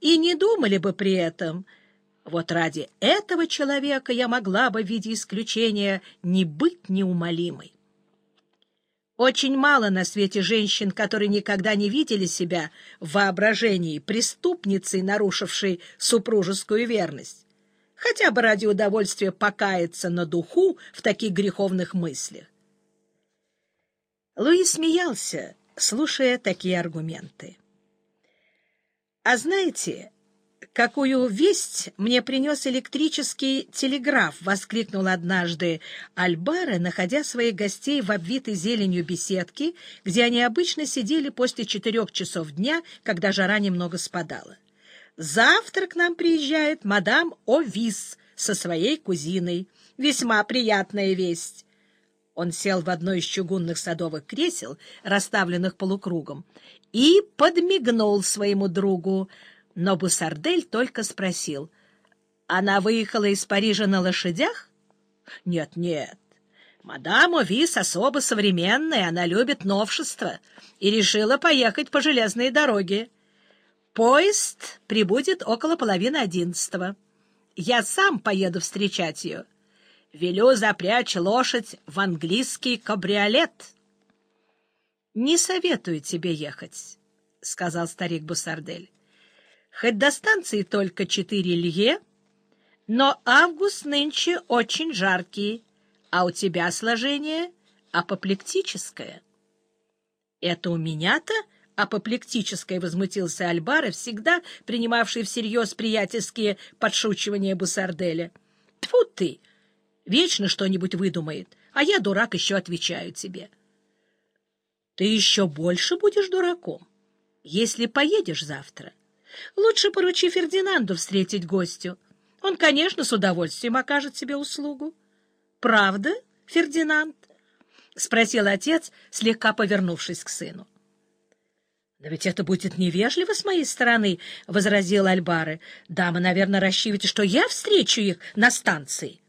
и не думали бы при этом. Вот ради этого человека я могла бы в виде исключения не быть неумолимой. Очень мало на свете женщин, которые никогда не видели себя в воображении преступницей, нарушившей супружескую верность, хотя бы ради удовольствия покаяться на духу в таких греховных мыслях. Луи смеялся, слушая такие аргументы. «А знаете, какую весть мне принес электрический телеграф?» — воскликнул однажды Альбара, находя своих гостей в обвитой зеленью беседке, где они обычно сидели после четырех часов дня, когда жара немного спадала. «Завтра к нам приезжает мадам Овис со своей кузиной. Весьма приятная весть». Он сел в одно из чугунных садовых кресел, расставленных полукругом, и подмигнул своему другу, но Бусардель только спросил, «Она выехала из Парижа на лошадях?» «Нет, нет. Мадам Овис особо современная, она любит новшества и решила поехать по железной дороге. Поезд прибудет около половины одиннадцатого. Я сам поеду встречать ее». Велю запрячь лошадь в английский кабриолет. — Не советую тебе ехать, — сказал старик Бусардель. — Хоть до станции только четыре лье, но август нынче очень жаркий, а у тебя сложение апоплектическое. — Это у меня-то апоплектическое, — возмутился Альбара, всегда принимавший всерьез приятельские подшучивания Бусарделя. — Тьфу ты! Вечно что-нибудь выдумает, а я, дурак, еще отвечаю тебе. Ты еще больше будешь дураком, если поедешь завтра. Лучше поручи Фердинанду встретить гостю. Он, конечно, с удовольствием окажет тебе услугу. — Правда, Фердинанд? — спросил отец, слегка повернувшись к сыну. — Да ведь это будет невежливо с моей стороны, — возразил Альбары. — Дамы, наверное, рассчитываете, что я встречу их на станции. —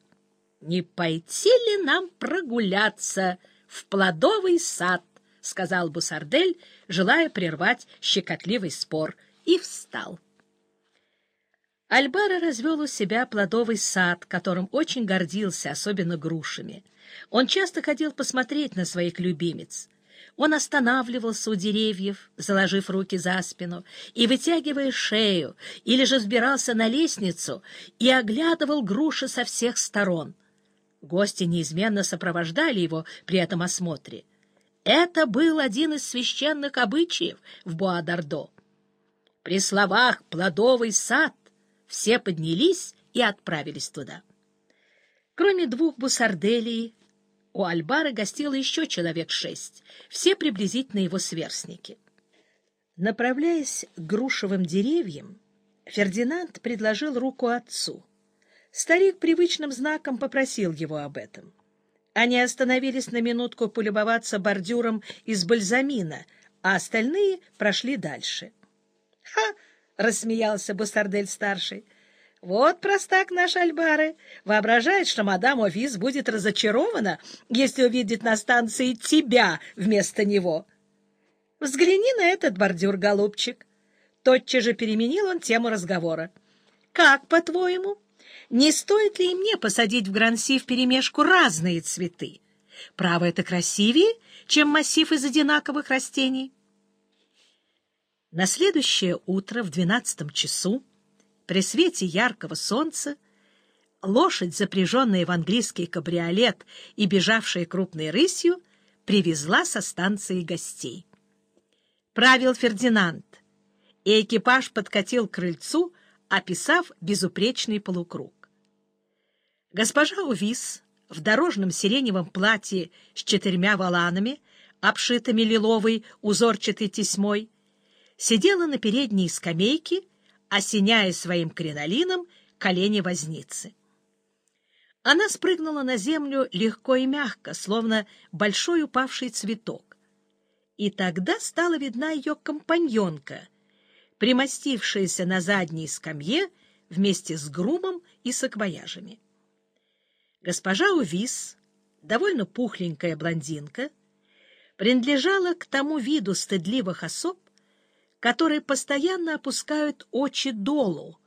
не пойти ли нам прогуляться в плодовый сад? — сказал Бусардель, желая прервать щекотливый спор, и встал. Альбара развел у себя плодовый сад, которым очень гордился, особенно грушами. Он часто ходил посмотреть на своих любимец. Он останавливался у деревьев, заложив руки за спину, и вытягивая шею, или же взбирался на лестницу и оглядывал груши со всех сторон — Гости неизменно сопровождали его при этом осмотре. Это был один из священных обычаев в Буадардо. При словах «плодовый сад» все поднялись и отправились туда. Кроме двух бусарделей, у Альбара гостило еще человек шесть, все приблизительно его сверстники. Направляясь к грушевым деревьям, Фердинанд предложил руку отцу — Старик привычным знаком попросил его об этом. Они остановились на минутку полюбоваться бордюром из бальзамина, а остальные прошли дальше. — Ха! — рассмеялся Бустардель-старший. — Вот простак наш Альбары. Воображает, что мадам Офис будет разочарована, если увидит на станции тебя вместо него. Взгляни на этот бордюр, голубчик. Тотчас же переменил он тему разговора. — Как, по-твоему? — не стоит ли и мне посадить в Гранси вперемешку разные цветы? Право, это красивее, чем массив из одинаковых растений. На следующее утро в двенадцатом часу, при свете яркого солнца, лошадь, запряженная в английский кабриолет и бежавшая крупной рысью, привезла со станции гостей. Правил Фердинанд, и экипаж подкатил к крыльцу, описав безупречный полукруг. Госпожа Увис в дорожном сиреневом платье с четырьмя воланами, обшитыми лиловой узорчатой тесьмой, сидела на передней скамейке, осеняя своим кринолином колени возницы. Она спрыгнула на землю легко и мягко, словно большой упавший цветок. И тогда стала видна ее компаньонка, примостившаяся на задней скамье вместе с грумом и саквояжами. Госпожа Увис, довольно пухленькая блондинка, принадлежала к тому виду стыдливых особ, которые постоянно опускают очи долу,